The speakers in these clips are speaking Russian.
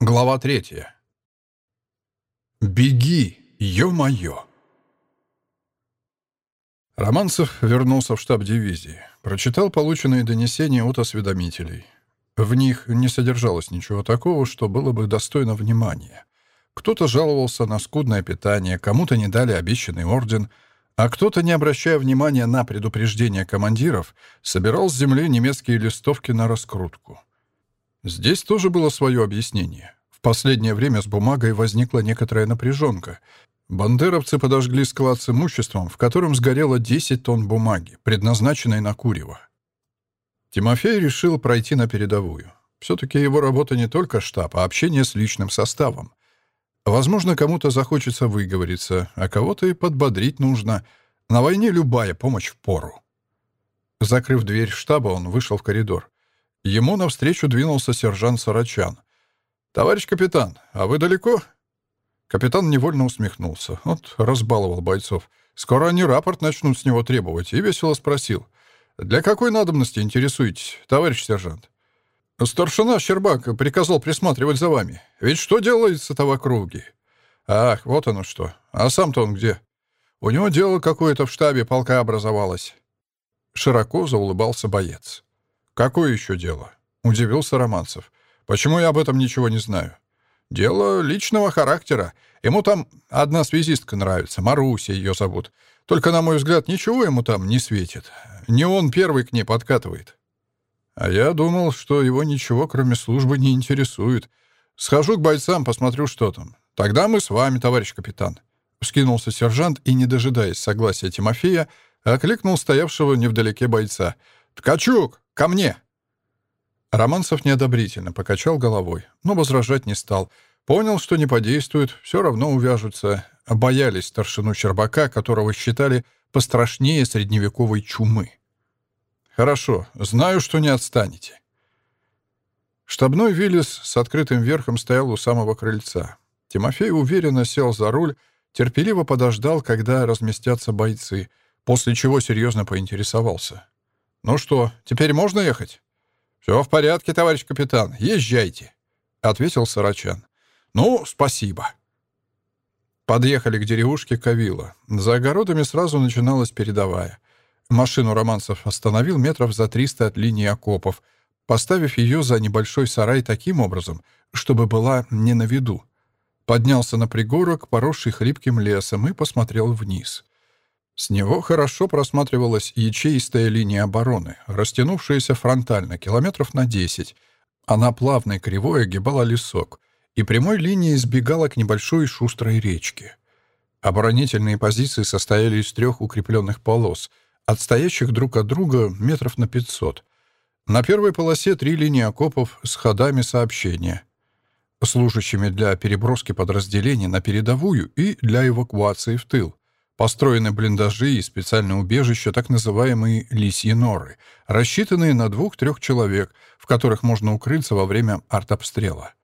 Глава третья. «Беги, ё-моё!» Романцев вернулся в штаб дивизии. Прочитал полученные донесения от осведомителей. В них не содержалось ничего такого, что было бы достойно внимания. Кто-то жаловался на скудное питание, кому-то не дали обещанный орден, а кто-то, не обращая внимания на предупреждения командиров, собирал с земли немецкие листовки на раскрутку. Здесь тоже было свое объяснение. В последнее время с бумагой возникла некоторая напряженка. Бандеровцы подожгли склад с имуществом, в котором сгорело 10 тонн бумаги, предназначенной на курево. Тимофей решил пройти на передовую. Все-таки его работа не только штаб, а общение с личным составом. Возможно, кому-то захочется выговориться, а кого-то и подбодрить нужно. На войне любая помощь в пору. Закрыв дверь штаба, он вышел в коридор. Ему навстречу двинулся сержант Сарачан. «Товарищ капитан, а вы далеко?» Капитан невольно усмехнулся. Вот разбаловал бойцов. Скоро они рапорт начнут с него требовать, и весело спросил. «Для какой надобности интересуетесь, товарищ сержант?» «Старшина Щербак приказал присматривать за вами. Ведь что делается-то в округе?» «Ах, вот оно что. А сам-то он где?» «У него дело какое-то в штабе полка образовалось». Широко заулыбался боец. «Какое еще дело?» — удивился Романцев. «Почему я об этом ничего не знаю?» «Дело личного характера. Ему там одна связистка нравится, Маруся ее зовут. Только, на мой взгляд, ничего ему там не светит. Не он первый к ней подкатывает». «А я думал, что его ничего, кроме службы, не интересует. Схожу к бойцам, посмотрю, что там. Тогда мы с вами, товарищ капитан». Скинулся сержант и, не дожидаясь согласия Тимофея, окликнул стоявшего невдалеке бойца. «Ткачук, ко мне!» Романцев неодобрительно покачал головой, но возражать не стал. Понял, что не подействует, все равно увяжутся. Боялись старшину Щербака, которого считали пострашнее средневековой чумы. «Хорошо, знаю, что не отстанете». Штабной Виллис с открытым верхом стоял у самого крыльца. Тимофей уверенно сел за руль, терпеливо подождал, когда разместятся бойцы, после чего серьезно поинтересовался. «Ну что, теперь можно ехать?» «Все в порядке, товарищ капитан, езжайте», — ответил Сарачан. «Ну, спасибо». Подъехали к деревушке Кавила. За огородами сразу начиналась передовая. Машину Романцев остановил метров за триста от линии окопов, поставив ее за небольшой сарай таким образом, чтобы была не на виду. Поднялся на пригорок, поросший хлипким лесом, и посмотрел вниз. С него хорошо просматривалась ячеистая линия обороны, растянувшаяся фронтально километров на 10. Она плавной кривой огибала лесок и прямой линией сбегала к небольшой шустрой речке. Оборонительные позиции состояли из трех укрепленных полос, отстоящих друг от друга метров на 500. На первой полосе три линии окопов с ходами сообщения, служащими для переброски подразделений на передовую и для эвакуации в тыл. Построены блиндажи и специальное убежище, так называемые «лисьи норы», рассчитанные на двух-трех человек, в которых можно укрыться во время артобстрела.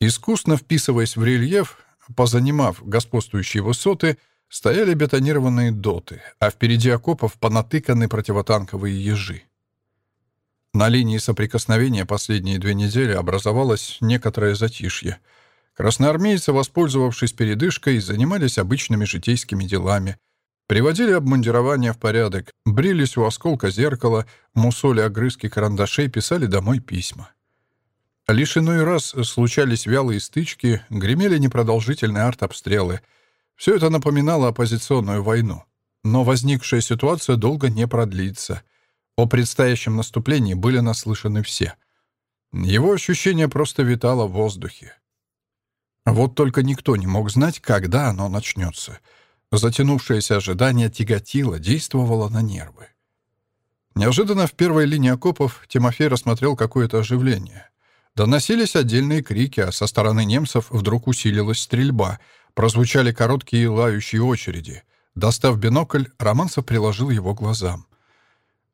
Искусно вписываясь в рельеф, позанимав господствующие высоты, стояли бетонированные доты, а впереди окопов понатыканы противотанковые ежи. На линии соприкосновения последние две недели образовалось некоторое затишье — Красноармейцы, воспользовавшись передышкой, занимались обычными житейскими делами. Приводили обмундирование в порядок, брились у осколка зеркала, мусоли огрызки карандашей, писали домой письма. Лишь иной раз случались вялые стычки, гремели непродолжительные артобстрелы. Все это напоминало оппозиционную войну. Но возникшая ситуация долго не продлится. О предстоящем наступлении были наслышаны все. Его ощущение просто витало в воздухе. Вот только никто не мог знать, когда оно начнется. Затянувшееся ожидание тяготило, действовало на нервы. Неожиданно в первой линии окопов Тимофей рассмотрел какое-то оживление. Доносились отдельные крики, а со стороны немцев вдруг усилилась стрельба. Прозвучали короткие лающие очереди. Достав бинокль, Романцев приложил его глазам.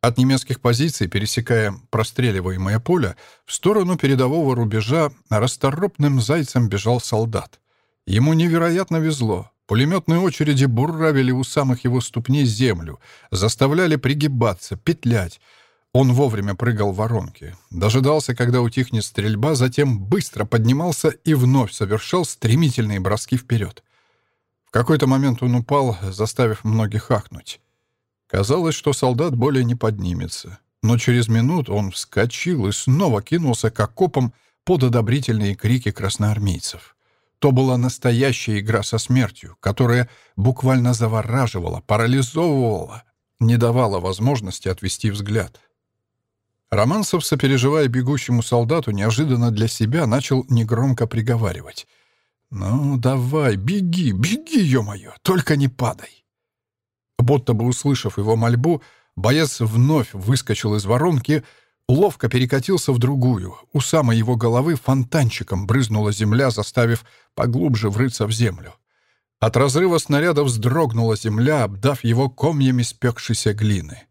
От немецких позиций, пересекая простреливаемое поле, в сторону передового рубежа расторопным зайцем бежал солдат. Ему невероятно везло. Пулеметные очереди буравили у самых его ступней землю, заставляли пригибаться, петлять. Он вовремя прыгал в воронки, дожидался, когда утихнет стрельба, затем быстро поднимался и вновь совершал стремительные броски вперед. В какой-то момент он упал, заставив многих ахнуть. Казалось, что солдат более не поднимется. Но через минуту он вскочил и снова кинулся к окопам под одобрительные крики красноармейцев. То была настоящая игра со смертью, которая буквально завораживала, парализовывала, не давала возможности отвести взгляд. Романцев, сопереживая бегущему солдату, неожиданно для себя начал негромко приговаривать. «Ну, давай, беги, беги, ё-моё, только не падай!» Будто бы услышав его мольбу, боец вновь выскочил из воронки, ловко перекатился в другую. У самой его головы фонтанчиком брызнула земля, заставив поглубже врыться в землю. От разрыва снаряда вздрогнула земля, обдав его комьями спекшейся глины.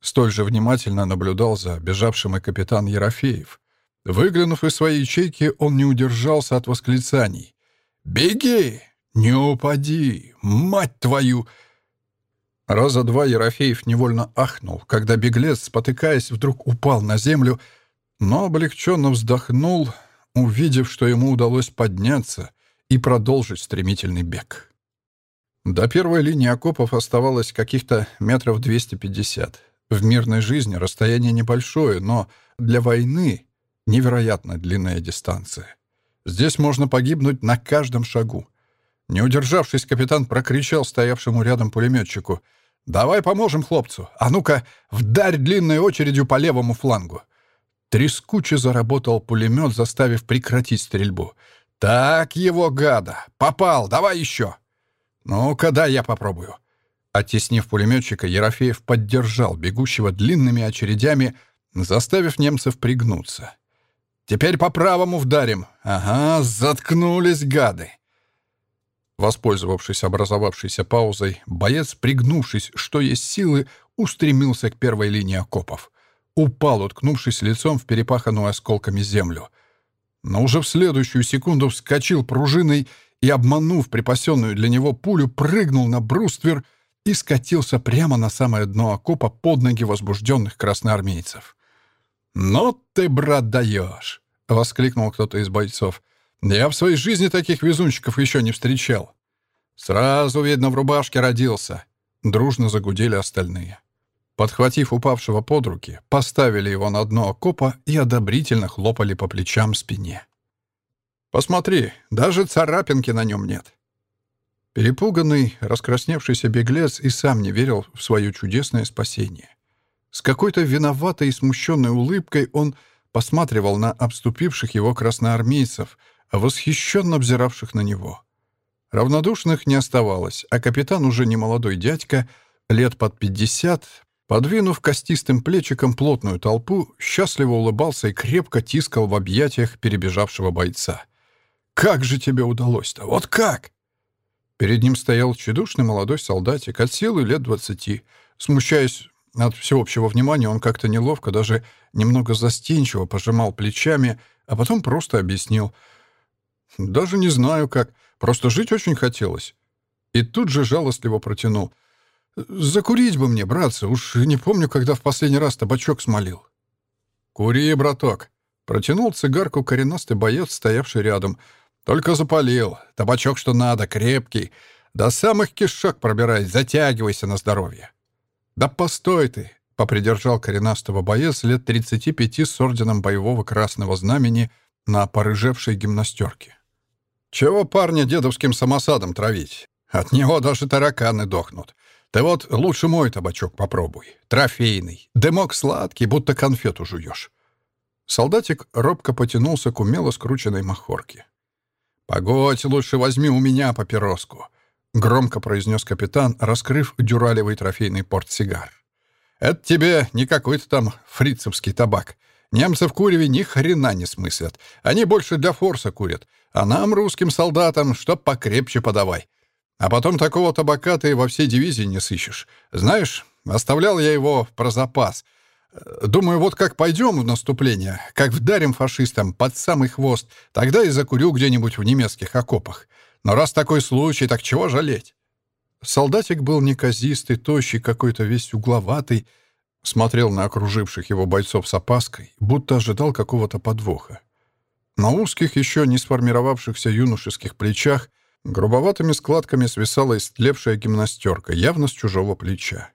Столь же внимательно наблюдал за бежавшим и капитан Ерофеев. Выглянув из своей ячейки, он не удержался от восклицаний. «Беги! Не упади! Мать твою!» Раза два Ерофеев невольно ахнул, когда беглец, спотыкаясь, вдруг упал на землю, но облегченно вздохнул, увидев, что ему удалось подняться и продолжить стремительный бег. До первой линии окопов оставалось каких-то метров 250. В мирной жизни расстояние небольшое, но для войны невероятно длинная дистанция. Здесь можно погибнуть на каждом шагу. Не удержавшись, капитан прокричал стоявшему рядом пулеметчику. «Давай поможем хлопцу! А ну-ка, вдарь длинной очередью по левому флангу!» Трескуче заработал пулемет, заставив прекратить стрельбу. «Так его, гада! Попал! Давай еще!» «Ну-ка, дай я попробую!» Оттеснив пулеметчика, Ерофеев поддержал бегущего длинными очередями, заставив немцев пригнуться. «Теперь по правому вдарим. Ага, заткнулись гады!» Воспользовавшись образовавшейся паузой, боец, пригнувшись, что есть силы, устремился к первой линии окопов. Упал, уткнувшись лицом в перепаханную осколками землю. Но уже в следующую секунду вскочил пружиной и, обманув припасенную для него пулю, прыгнул на бруствер — и скатился прямо на самое дно окопа под ноги возбужденных красноармейцев. «Ну ты, брат, даешь!» — воскликнул кто-то из бойцов. «Я в своей жизни таких везунчиков еще не встречал». «Сразу, видно, в рубашке родился», — дружно загудели остальные. Подхватив упавшего под руки, поставили его на дно окопа и одобрительно хлопали по плечам спине. «Посмотри, даже царапинки на нем нет. Перепуганный, раскрасневшийся беглец и сам не верил в свое чудесное спасение. С какой-то виноватой и смущенной улыбкой он посматривал на обступивших его красноармейцев, восхищенно взиравших на него. Равнодушных не оставалось, а капитан, уже не молодой дядька, лет под пятьдесят, подвинув костистым плечиком плотную толпу, счастливо улыбался и крепко тискал в объятиях перебежавшего бойца. «Как же тебе удалось-то? Вот как?» Перед ним стоял тщедушный молодой солдатик от силы лет двадцати. Смущаясь от всеобщего внимания, он как-то неловко, даже немного застенчиво пожимал плечами, а потом просто объяснил. «Даже не знаю как. Просто жить очень хотелось». И тут же жалостливо протянул. «Закурить бы мне, братцы. Уж не помню, когда в последний раз табачок смолил». «Кури, браток», — протянул цигарку коренастый боец, стоявший рядом — только запалил. Табачок что надо, крепкий. До самых кишок пробирай, затягивайся на здоровье. Да постой ты, — попридержал коренастого боец лет 35 с орденом боевого красного знамени на порыжевшей гимнастерке. Чего парня дедовским самосадом травить? От него даже тараканы дохнут. Ты вот лучше мой табачок попробуй. Трофейный. Дымок сладкий, будто конфету жуешь. Солдатик робко потянулся к умело скрученной махорке. «Погодь, лучше возьми у меня папироску», — громко произнес капитан, раскрыв дюралевый трофейный портсигар. «Это тебе не какой-то там фрицевский табак. Немцы в куреве ни хрена не смыслят. Они больше для форса курят. А нам, русским солдатам, чтоб покрепче подавай. А потом такого табака ты во всей дивизии не сыщешь. Знаешь, оставлял я его про запас — Думаю, вот как пойдем в наступление, как вдарим фашистам под самый хвост, тогда и закурю где-нибудь в немецких окопах. Но раз такой случай, так чего жалеть? Солдатик был неказистый, тощий, какой-то весь угловатый. Смотрел на окруживших его бойцов с опаской, будто ожидал какого-то подвоха. На узких, еще не сформировавшихся юношеских плечах грубоватыми складками свисала истлевшая гимнастерка, явно с чужого плеча.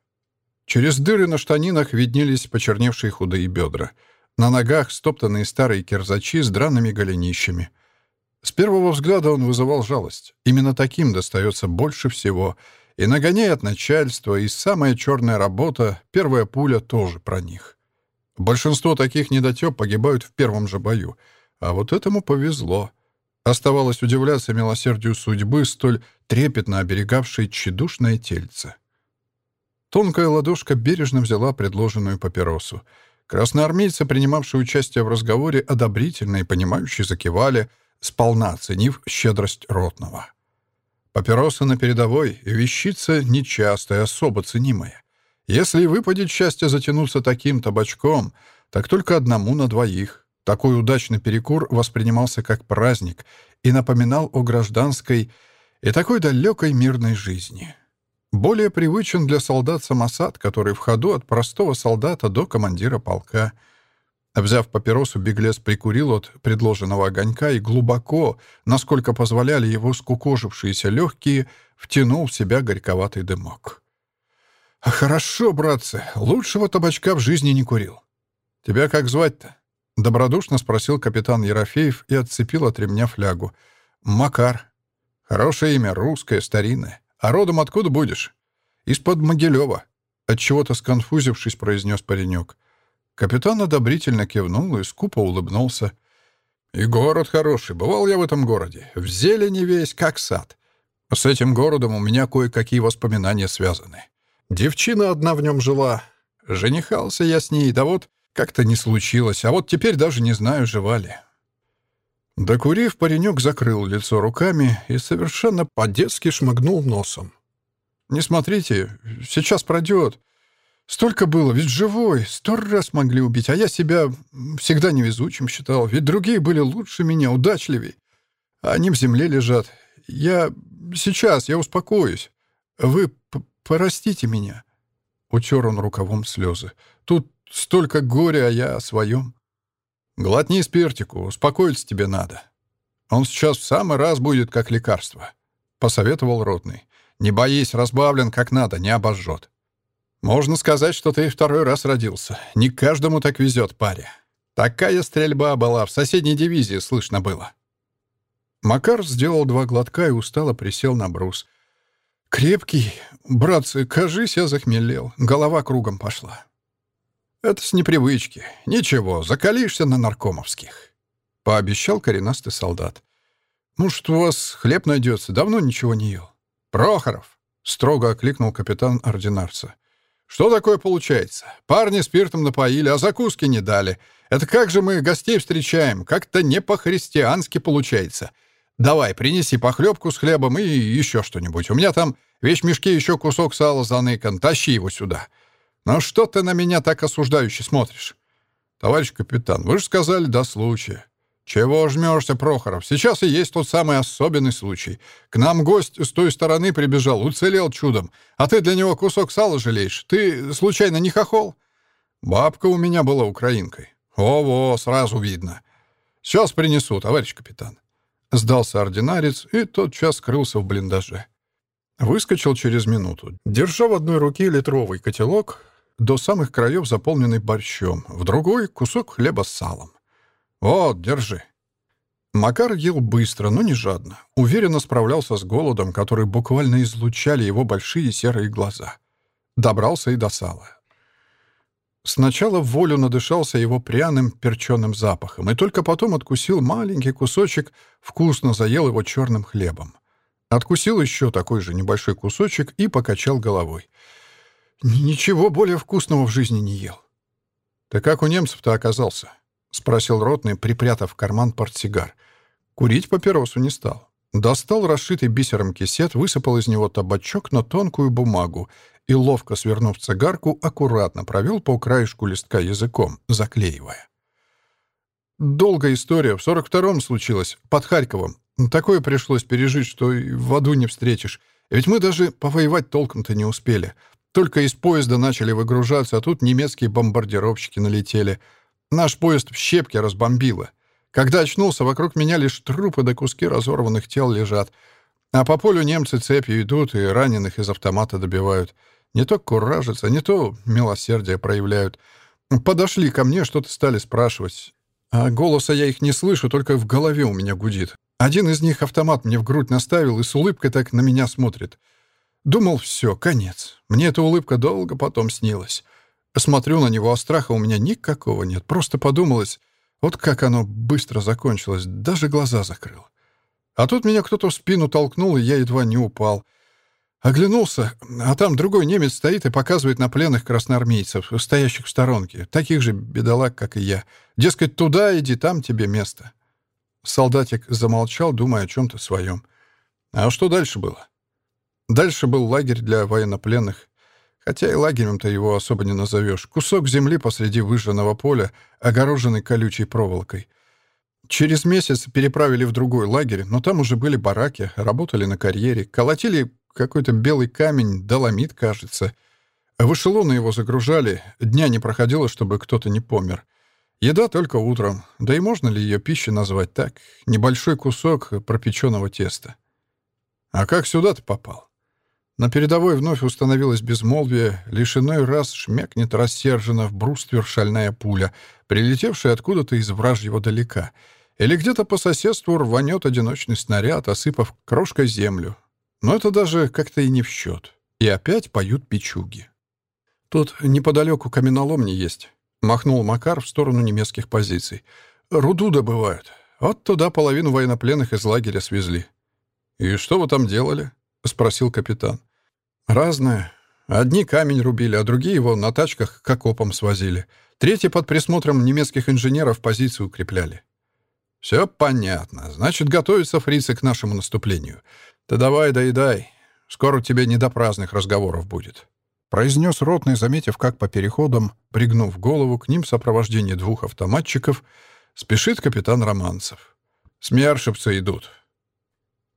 Через дыры на штанинах виднелись почерневшие худые бедра. На ногах стоптанные старые кирзачи с драными голенищами. С первого взгляда он вызывал жалость. Именно таким достается больше всего. И нагоняя от начальства, и самая черная работа, первая пуля тоже про них. Большинство таких недотеп погибают в первом же бою — а вот этому повезло. Оставалось удивляться милосердию судьбы, столь трепетно оберегавшей тщедушное тельце. Тонкая ладошка бережно взяла предложенную папиросу. Красноармейцы, принимавшие участие в разговоре, одобрительно и понимающе закивали, сполна оценив щедрость ротного. Папироса на передовой — вещица нечастая, особо ценимая. Если выпадет счастье затянуться таким табачком, так только одному на двоих. Такой удачный перекур воспринимался как праздник и напоминал о гражданской и такой далекой мирной жизни. Более привычен для солдат самосад, который в ходу от простого солдата до командира полка. Взяв папиросу, беглец прикурил от предложенного огонька и глубоко, насколько позволяли его скукожившиеся легкие, втянул в себя горьковатый дымок. «Хорошо, братцы, лучшего табачка в жизни не курил. Тебя как звать-то?» Добродушно спросил капитан Ерофеев и отцепил от ремня флягу. «Макар. Хорошее имя, русское, старинное. А родом откуда будешь?» «Из-под Могилева», — отчего-то сконфузившись, произнес паренек. Капитан одобрительно кивнул и скупо улыбнулся. «И город хороший. Бывал я в этом городе. В зелени весь, как сад. С этим городом у меня кое-какие воспоминания связаны. Девчина одна в нем жила. Женихался я с ней, да вот как-то не случилось, а вот теперь даже не знаю, жива ли. Докурив, паренек закрыл лицо руками и совершенно по-детски шмыгнул носом. «Не смотрите, сейчас пройдет. Столько было, ведь живой, сто раз могли убить, а я себя всегда невезучим считал, ведь другие были лучше меня, удачливей. Они в земле лежат. Я... Сейчас, я успокоюсь. Вы простите меня». Утер он рукавом слезы. «Тут Столько горя, а я о своем. Глотни спиртику, успокоиться тебе надо. Он сейчас в самый раз будет как лекарство», — посоветовал Ротный. «Не боись, разбавлен как надо, не обожжет. Можно сказать, что ты второй раз родился. Не каждому так везет, паря. Такая стрельба была, в соседней дивизии слышно было». Макар сделал два глотка и устало присел на брус. «Крепкий. Братцы, кажись, я захмелел. Голова кругом пошла. «Это с непривычки. Ничего, закалишься на наркомовских», — пообещал коренастый солдат. «Может, у вас хлеб найдется? Давно ничего не ел». «Прохоров», — строго окликнул капитан ординарца. «Что такое получается? Парни спиртом напоили, а закуски не дали. Это как же мы гостей встречаем? Как-то не по-христиански получается. Давай, принеси похлебку с хлебом и еще что-нибудь. У меня там весь мешке еще кусок сала заныкан. Тащи его сюда». «Ну что ты на меня так осуждающе смотришь?» «Товарищ капитан, вы же сказали до случая». «Чего жмешься, Прохоров? Сейчас и есть тот самый особенный случай. К нам гость с той стороны прибежал, уцелел чудом, а ты для него кусок сала жалеешь. Ты, случайно, не хохол?» «Бабка у меня была украинкой». «О-во, сразу видно». «Сейчас принесу, товарищ капитан». Сдался ординарец и тотчас скрылся в блиндаже. Выскочил через минуту. Держа в одной руке литровый котелок, до самых краев заполненный борщом, в другой — кусок хлеба с салом. «Вот, держи». Макар ел быстро, но не жадно. Уверенно справлялся с голодом, который буквально излучали его большие серые глаза. Добрался и до сала. Сначала в волю надышался его пряным перченым запахом, и только потом откусил маленький кусочек, вкусно заел его черным хлебом. Откусил еще такой же небольшой кусочек и покачал головой. Ничего более вкусного в жизни не ел. «Ты как у немцев-то оказался?» — спросил Ротный, припрятав в карман портсигар. Курить папиросу не стал. Достал расшитый бисером кисет, высыпал из него табачок на тонкую бумагу и, ловко свернув цигарку, аккуратно провел по краешку листка языком, заклеивая. Долгая история. В 42-м случилось, под Харьковом. Такое пришлось пережить, что и в аду не встретишь. Ведь мы даже повоевать толком-то не успели. Только из поезда начали выгружаться, а тут немецкие бомбардировщики налетели. Наш поезд в щепки разбомбило. Когда очнулся, вокруг меня лишь трупы да куски разорванных тел лежат. А по полю немцы цепью идут и раненых из автомата добивают. Не то куражатся, не то милосердие проявляют. Подошли ко мне, что-то стали спрашивать. А голоса я их не слышу, только в голове у меня гудит. Один из них автомат мне в грудь наставил и с улыбкой так на меня смотрит. Думал, все, конец. Мне эта улыбка долго потом снилась. Смотрю на него, а страха у меня никакого нет. Просто подумалось, вот как оно быстро закончилось, даже глаза закрыл. А тут меня кто-то в спину толкнул, и я едва не упал. Оглянулся, а там другой немец стоит и показывает на пленных красноармейцев, стоящих в сторонке, таких же бедолаг, как и я. Дескать, туда иди, там тебе место. Солдатик замолчал, думая о чем-то своем. А что дальше было? Дальше был лагерь для военнопленных. Хотя и лагерем-то его особо не назовешь. Кусок земли посреди выжженного поля, огороженный колючей проволокой. Через месяц переправили в другой лагерь, но там уже были бараки, работали на карьере, колотили какой-то белый камень, доломит, кажется. В эшелоны его загружали, дня не проходило, чтобы кто-то не помер. Еда только утром, да и можно ли ее пищей назвать так? Небольшой кусок пропеченного теста. А как сюда ты попал? На передовой вновь установилось безмолвие, лишь иной раз шмякнет рассерженно в бруствер шальная пуля, прилетевшая откуда-то из вражьего далека, или где-то по соседству рванет одиночный снаряд, осыпав крошкой землю, но это даже как-то и не в счет. И опять поют печуги. «Тут неподалеку каменоломни есть», — махнул Макар в сторону немецких позиций. «Руду добывают. Вот туда половину военнопленных из лагеря свезли». «И что вы там делали?» — спросил капитан. «Разное. Одни камень рубили, а другие его на тачках к окопам свозили. Третьи под присмотром немецких инженеров позицию укрепляли». «Все понятно. Значит, готовятся фрицы к нашему наступлению. «Ты давай доедай. Скоро тебе не до праздных разговоров будет», — произнес ротный, заметив, как по переходам, пригнув голову к ним в сопровождении двух автоматчиков, спешит капитан Романцев. «Смершипцы идут».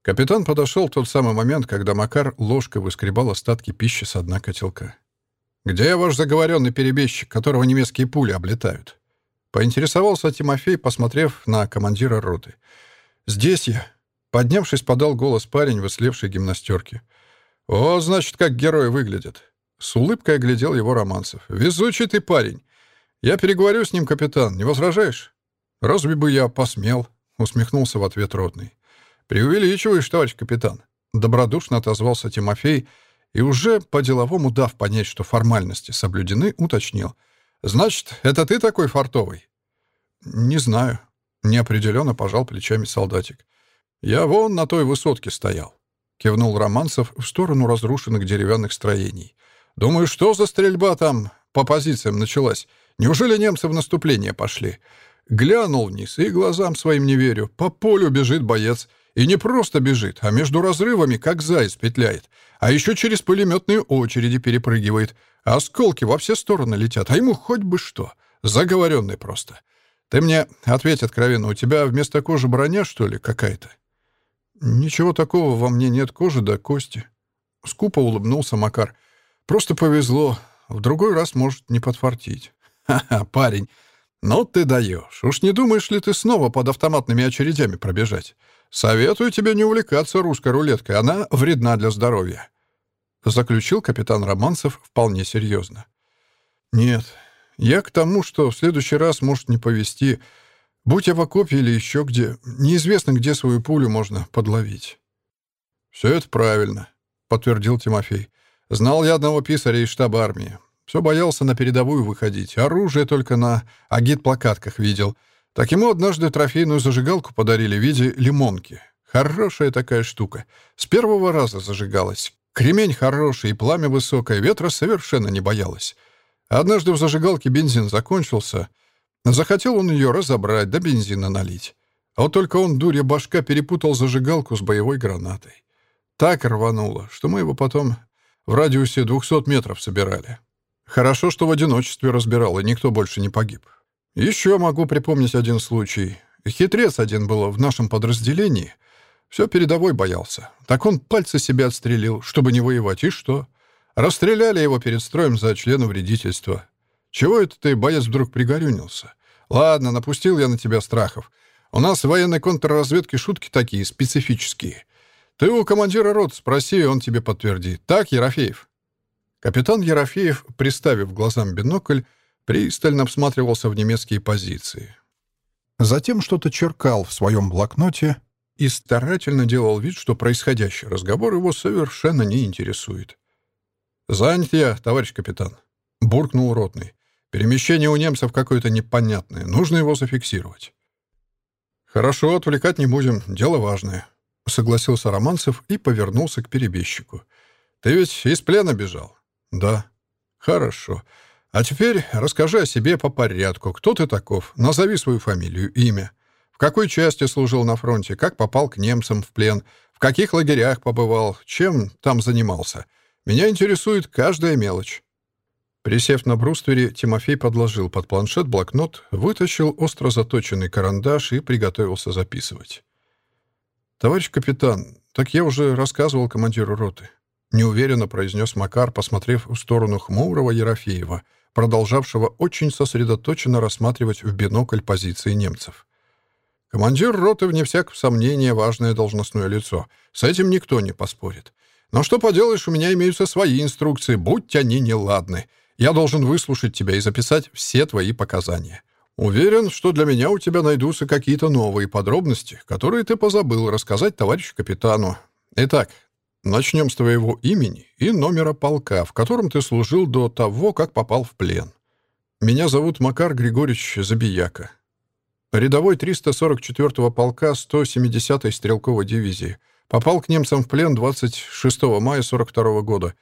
Капитан подошел в тот самый момент, когда Макар ложкой выскребал остатки пищи с дна котелка. «Где ваш заговоренный перебежчик, которого немецкие пули облетают?» Поинтересовался Тимофей, посмотрев на командира роты. «Здесь я», Поднявшись, подал голос парень в ислевшей. «О, значит, как герой выглядит!» С улыбкой оглядел его Романцев. «Везучий ты парень! Я переговорю с ним, капитан, не возражаешь?» «Разве бы я посмел?» — усмехнулся в ответ ротный. «Преувеличиваешь, товарищ капитан!» Добродушно отозвался Тимофей и уже по-деловому дав понять, что формальности соблюдены, уточнил. «Значит, это ты такой фартовый?» «Не знаю», — неопределенно пожал плечами солдатик. «Я вон на той высотке стоял», — кивнул Романцев в сторону разрушенных деревянных строений. «Думаю, что за стрельба там по позициям началась? Неужели немцы в наступление пошли?» Глянул вниз и глазам своим не верю. По полю бежит боец. И не просто бежит, а между разрывами, как заяц, петляет. А еще через пулеметные очереди перепрыгивает. Осколки во все стороны летят, а ему хоть бы что. Заговоренный просто. Ты мне ответь откровенно, у тебя вместо кожи броня, что ли, какая-то? «Ничего такого во мне нет кожи до кости». Скупо улыбнулся Макар. «Просто повезло. В другой раз может не подфартить». «Ха-ха, парень, ну ты даешь. Уж не думаешь ли ты снова под автоматными очередями пробежать? Советую тебе не увлекаться русской рулеткой. Она вредна для здоровья». Заключил капитан Романцев вполне серьезно. «Нет, я к тому, что в следующий раз может не повезти. Будь я в окопе или еще где, неизвестно, где свою пулю можно подловить. «Все это правильно», — подтвердил Тимофей. «Знал я одного писаря из штаба армии. Все боялся на передовую выходить. Оружие только на агит-плакатках видел. Так ему однажды трофейную зажигалку подарили в виде лимонки. Хорошая такая штука. С первого раза зажигалась. Кремень хороший и пламя высокое, ветра совершенно не боялась. Однажды в зажигалке бензин закончился — Захотел он ее разобрать, да бензина налить. А вот только он, дурья башка, перепутал зажигалку с боевой гранатой. Так рвануло, что мы его потом в радиусе 200 метров собирали. Хорошо, что в одиночестве разбирал, и никто больше не погиб. Еще могу припомнить один случай. Хитрец один был в нашем подразделении. Все передовой боялся. Так он пальцы себе отстрелил, чтобы не воевать, и что? Расстреляли его перед строем за члена вредительства. Чего это ты, боец, вдруг пригорюнился? Ладно, напустил я на тебя страхов. У нас в военной контрразведке шутки такие, специфические. Ты у командира рот спроси, он тебе подтвердит. Так, Ерофеев?» Капитан Ерофеев, приставив глазам бинокль, пристально всматривался в немецкие позиции. Затем что-то черкал в своем блокноте и старательно делал вид, что происходящий разговор его совершенно не интересует. «Занят я, товарищ капитан», — буркнул ротный. «Перемещение у немцев какое-то непонятное. Нужно его зафиксировать». «Хорошо, отвлекать не будем. Дело важное», — согласился Романцев и повернулся к перебежчику. «Ты ведь из плена бежал?» «Да». «Хорошо. А теперь расскажи о себе по порядку. Кто ты таков? Назови свою фамилию, имя. В какой части служил на фронте? Как попал к немцам в плен? В каких лагерях побывал? Чем там занимался? Меня интересует каждая мелочь». Присев на бруствере, Тимофей подложил под планшет блокнот, вытащил остро заточенный карандаш и приготовился записывать. «Товарищ капитан, так я уже рассказывал командиру роты», — неуверенно произнес Макар, посмотрев в сторону хмурого Ерофеева — продолжавшего очень сосредоточенно рассматривать в бинокль позиции немцев. Командир роты, вне всякого сомнения, важное должностное лицо. С этим никто не поспорит. Но что поделаешь, у меня имеются свои инструкции, будь они неладны. Я должен выслушать тебя и записать все твои показания. Уверен, что для меня у тебя найдутся какие-то новые подробности, которые ты позабыл рассказать товарищу капитану. Итак, Начнем с твоего имени и номера полка, в котором ты служил до того, как попал в плен. Меня зовут Макар Григорьевич Забияка. Рядовой 344-го полка 170-й стрелковой дивизии. Попал к немцам в плен 26 мая 42 -го года.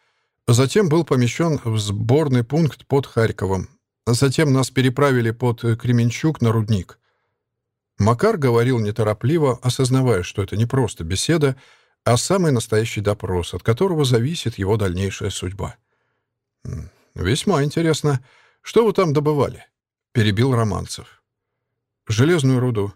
Затем был помещен в сборный пункт под Харьковом. Затем нас переправили под Кременчук на рудник. Макар говорил неторопливо, осознавая, что это не просто беседа, а самый настоящий допрос, от которого зависит его дальнейшая судьба. «Весьма интересно. Что вы там добывали?» — перебил Романцев. «Железную руду».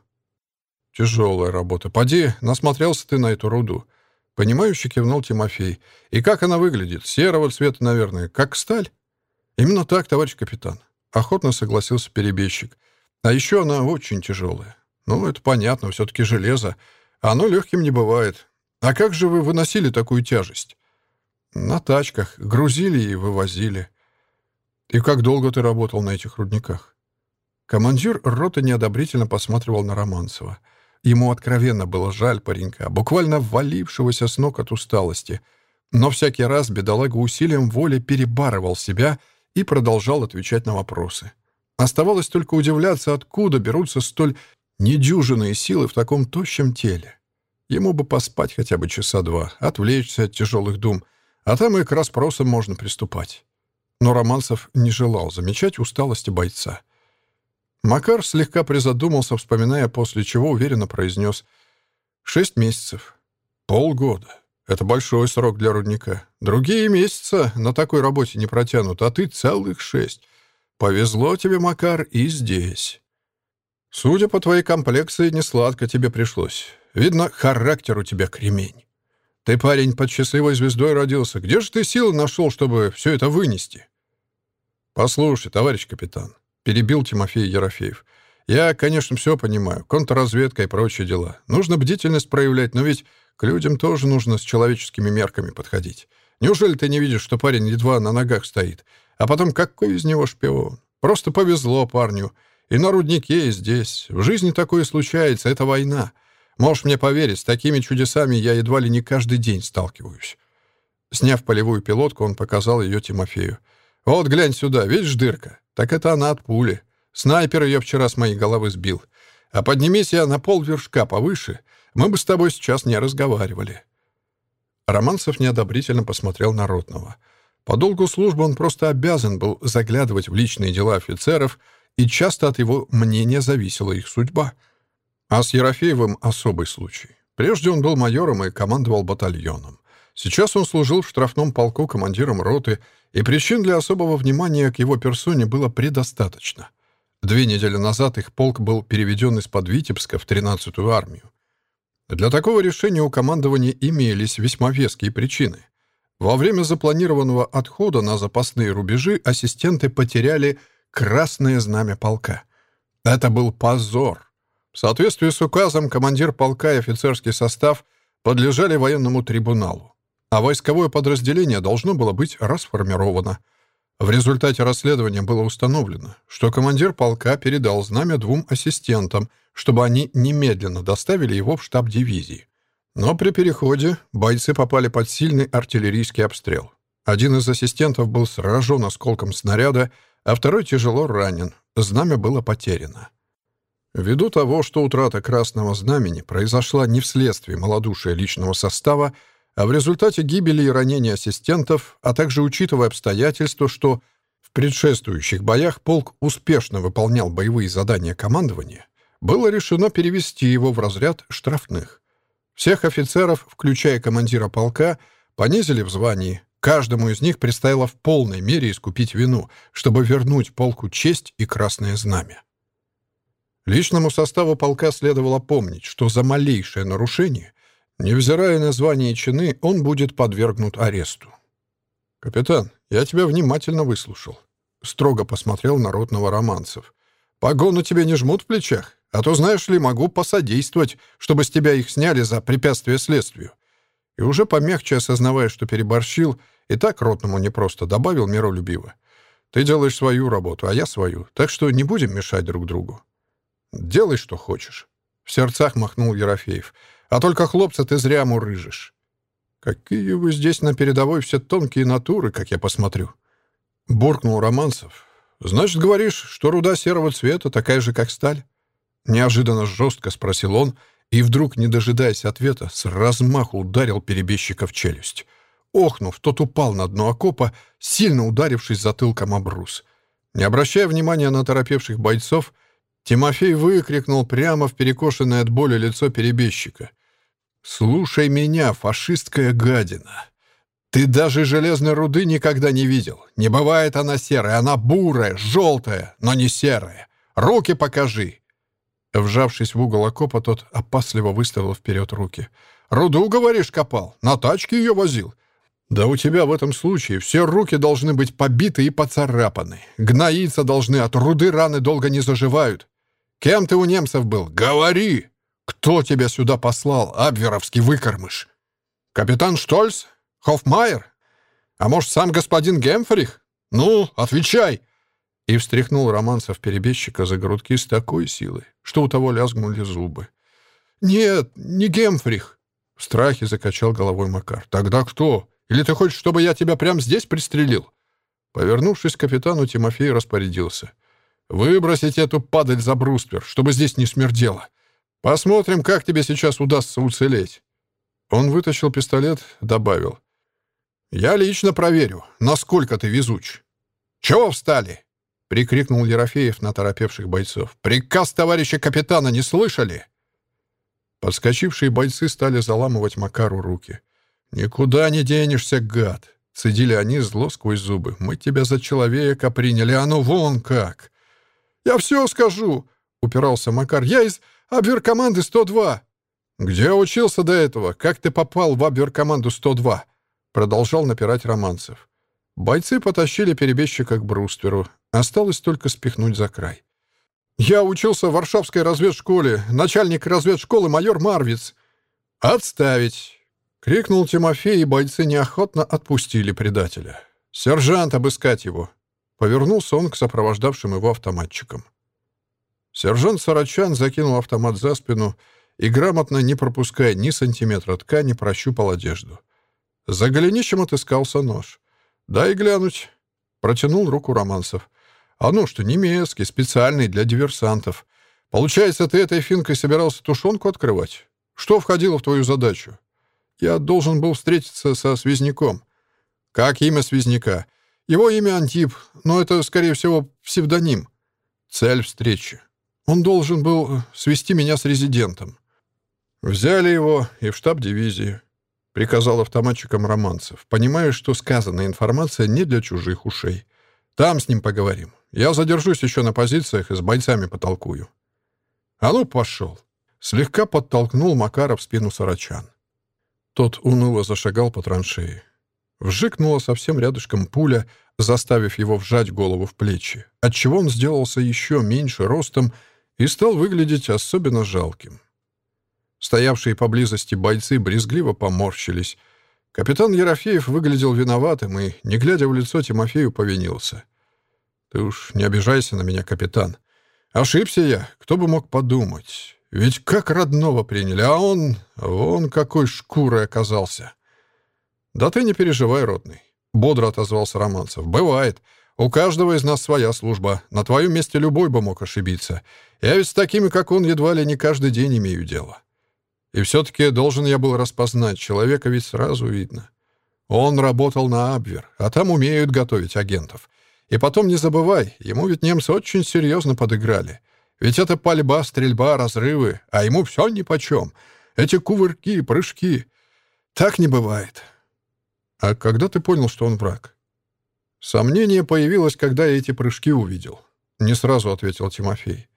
«Тяжелая работа. Поди, насмотрелся ты на эту руду». Понимающе кивнул Тимофей. «И как она выглядит? Серого цвета, наверное. Как сталь?» «Именно так, товарищ капитан». Охотно согласился перебежчик. «А еще она очень тяжелая. Ну, это понятно, все-таки железо. Оно легким не бывает. «А как же вы выносили такую тяжесть?» «На тачках. Грузили и вывозили». «И как долго ты работал на этих рудниках?» Командир роты неодобрительно посматривал на Романцева. Ему откровенно было жаль паренька, буквально ввалившегося с ног от усталости. Но всякий раз бедолага усилием воли перебарывал себя и продолжал отвечать на вопросы. Оставалось только удивляться, откуда берутся столь недюжинные силы в таком тощем теле. Ему бы поспать хотя бы часа два, отвлечься от тяжелых дум, а там и к расспросам можно приступать. Но Романцев не желал замечать усталости бойца. Макар слегка призадумался, вспоминая, после чего уверенно произнес «Шесть месяцев. Полгода. Это большой срок для рудника. Другие месяца на такой работе не протянут, а ты целых шесть. Повезло тебе, Макар, и здесь. Судя по твоей комплекции, не сладко тебе пришлось. Видно, характер у тебя кремень. Ты, парень, под счастливой звездой родился. Где же ты силы нашел, чтобы все это вынести? Послушай, товарищ капитан, перебил Тимофей Ерофеев. Я, конечно, все понимаю. Контрразведка и прочие дела. Нужно бдительность проявлять, но ведь к людям тоже нужно с человеческими мерками подходить. Неужели ты не видишь, что парень едва на ногах стоит? А потом какой из него шпион? Просто повезло парню. И на руднике, и здесь. В жизни такое случается, это война. Можешь мне поверить, с такими чудесами я едва ли не каждый день сталкиваюсь. Сняв полевую пилотку, он показал ее Тимофею. «Вот, глянь сюда, видишь дырка? Так это она от пули. Снайпер ее вчера с моей головы сбил. А поднимись я на пол вершка повыше, мы бы с тобой сейчас не разговаривали». Романцев неодобрительно посмотрел на Ротного. По долгу службы он просто обязан был заглядывать в личные дела офицеров, и часто от его мнения зависела их судьба — а с Ерофеевым особый случай. Прежде он был майором и командовал батальоном. Сейчас он служил в штрафном полку командиром роты, и причин для особого внимания к его персоне было предостаточно. Две недели назад их полк был переведен из-под Витебска в 13-ю армию. Для такого решения у командования имелись весьма веские причины. Во время запланированного отхода на запасные рубежи ассистенты потеряли красное знамя полка. Это был позор. В соответствии с указом командир полка и офицерский состав подлежали военному трибуналу, а войсковое подразделение должно было быть расформировано. В результате расследования было установлено, что командир полка передал знамя двум ассистентам, чтобы они немедленно доставили его в штаб дивизии. Но при переходе бойцы попали под сильный артиллерийский обстрел. Один из ассистентов был сражен осколком снаряда, а второй тяжело ранен. Знамя было потеряно. Ввиду того, что утрата красного знамени произошла не вследствие малодушия личного состава, а в результате гибели и ранения ассистентов, а также учитывая обстоятельства, что в предшествующих боях полк успешно выполнял боевые задания командования, было решено перевести его в разряд штрафных. Всех офицеров, включая командира полка, понизили в звании. Каждому из них предстояло в полной мере искупить вину, чтобы вернуть полку честь и красное знамя. Личному составу полка следовало помнить, что за малейшее нарушение, невзирая на звание и чины, он будет подвергнут аресту. «Капитан, я тебя внимательно выслушал», — строго посмотрел народного романцев. «Погоны тебе не жмут в плечах? А то, знаешь ли, могу посодействовать, чтобы с тебя их сняли за препятствие следствию. И уже помягче осознавая, что переборщил, и так ротному непросто добавил миролюбиво. Ты делаешь свою работу, а я свою, так что не будем мешать друг другу. Делай, что хочешь. В сердцах махнул Ерофеев. А только хлопца ты зря мурыжишь. Какие вы здесь на передовой все тонкие натуры, как я посмотрю. Буркнул Романцев. Значит, говоришь, что руда серого цвета такая же, как сталь? Неожиданно жестко спросил он, и вдруг, не дожидаясь ответа, с размаху ударил перебежчика в челюсть. Охнув, тот упал на дно окопа, сильно ударившись затылком об брус. Не обращая внимания на торопевших бойцов, Тимофей выкрикнул прямо в перекошенное от боли лицо перебежчика. «Слушай меня, фашистская гадина! Ты даже железной руды никогда не видел. Не бывает она серая, она бурая, желтая, но не серая. Руки покажи!» Вжавшись в угол окопа, тот опасливо выставил вперед руки. «Руду, говоришь, копал? На тачке ее возил?» «Да у тебя в этом случае все руки должны быть побиты и поцарапаны. Гноиться должны, от руды раны долго не заживают. Кем ты у немцев был? Говори! Кто тебя сюда послал, абверовский выкормыш? Капитан Штольц? Хофмайер? А может, сам господин Гемфрих? Ну, отвечай!» и встряхнул романцев перебежчика за грудки с такой силой, что у того лязгнули зубы. «Нет, не Гемфрих!» В страхе закачал головой Макар. «Тогда кто? Или ты хочешь, чтобы я тебя прямо здесь пристрелил?» Повернувшись к капитану, Тимофей распорядился. «Выбросить эту падаль за бруствер, чтобы здесь не смердело. Посмотрим, как тебе сейчас удастся уцелеть». Он вытащил пистолет, добавил. «Я лично проверю, насколько ты везуч. Чего встали?» — прикрикнул Ерофеев на торопевших бойцов. «Приказ товарища капитана не слышали?» Подскочившие бойцы стали заламывать Макару руки. «Никуда не денешься, гад!» — цедили они зло сквозь зубы. «Мы тебя за человека приняли, а ну вон как!» «Я все скажу!» — упирался Макар. «Я из абверкоманды 102!» «Где учился до этого? Как ты попал в абверкоманду 102?» Продолжал напирать Романцев. Бойцы потащили перебежчика к брустверу. Осталось только спихнуть за край. «Я учился в Варшавской разведшколе. Начальник разведшколы майор Марвиц». «Отставить!» — крикнул Тимофей, и бойцы неохотно отпустили предателя. «Сержант, обыскать его!» Повернулся он к сопровождавшим его автоматчикам. Сержант Сарачан закинул автомат за спину и, грамотно, не пропуская ни сантиметра ткани, прощупал одежду. За голенищем отыскался нож. «Дай глянуть!» Протянул руку Романцев. А ну что, немецкий, специальный для диверсантов. Получается, ты этой финкой собирался тушенку открывать? Что входило в твою задачу? Я должен был встретиться со связняком. Как имя связняка? Его имя Антип, но это, скорее всего, псевдоним. Цель встречи. Он должен был свести меня с резидентом. Взяли его и в штаб дивизии. Приказал автоматчикам романцев, понимая, что сказанная информация не для чужих ушей. Там с ним поговорим. Я задержусь еще на позициях и с бойцами потолкую». «А ну, пошел!» Слегка подтолкнул Макаров спину сарачан. Тот уныло зашагал по траншеи. Вжикнула совсем рядышком пуля, заставив его вжать голову в плечи, отчего он сделался еще меньше ростом и стал выглядеть особенно жалким. Стоявшие поблизости бойцы брезгливо поморщились. Капитан Ерофеев выглядел виноватым и, не глядя в лицо, Тимофею повинился. «Ты уж не обижайся на меня, капитан. Ошибся я, кто бы мог подумать. Ведь как родного приняли, а он... он какой шкурой оказался». «Да ты не переживай, родный», — бодро отозвался Романцев. «Бывает. У каждого из нас своя служба. На твоем месте любой бы мог ошибиться. Я ведь с такими, как он, едва ли не каждый день имею дело. И все-таки должен я был распознать, человека ведь сразу видно. Он работал на Абвер, а там умеют готовить агентов. И потом не забывай, ему ведь немцы очень серьезно подыграли. Ведь это пальба, стрельба, разрывы, а ему все нипочем. Эти кувырки, прыжки. Так не бывает. А когда ты понял, что он враг? Сомнение появилось, когда я эти прыжки увидел. Не сразу ответил Тимофей.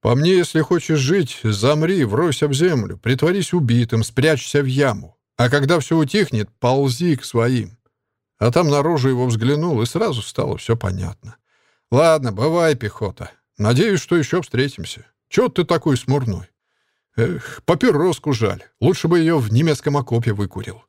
По мне, если хочешь жить, замри, вройся в землю, притворись убитым, спрячься в яму. А когда все утихнет, ползи к своим. А там наружу его взглянул, и сразу стало все понятно. Ладно, бывай, пехота. Надеюсь, что еще встретимся. Чего ты такой смурной? Эх, папироску жаль. Лучше бы ее в немецком окопе выкурил.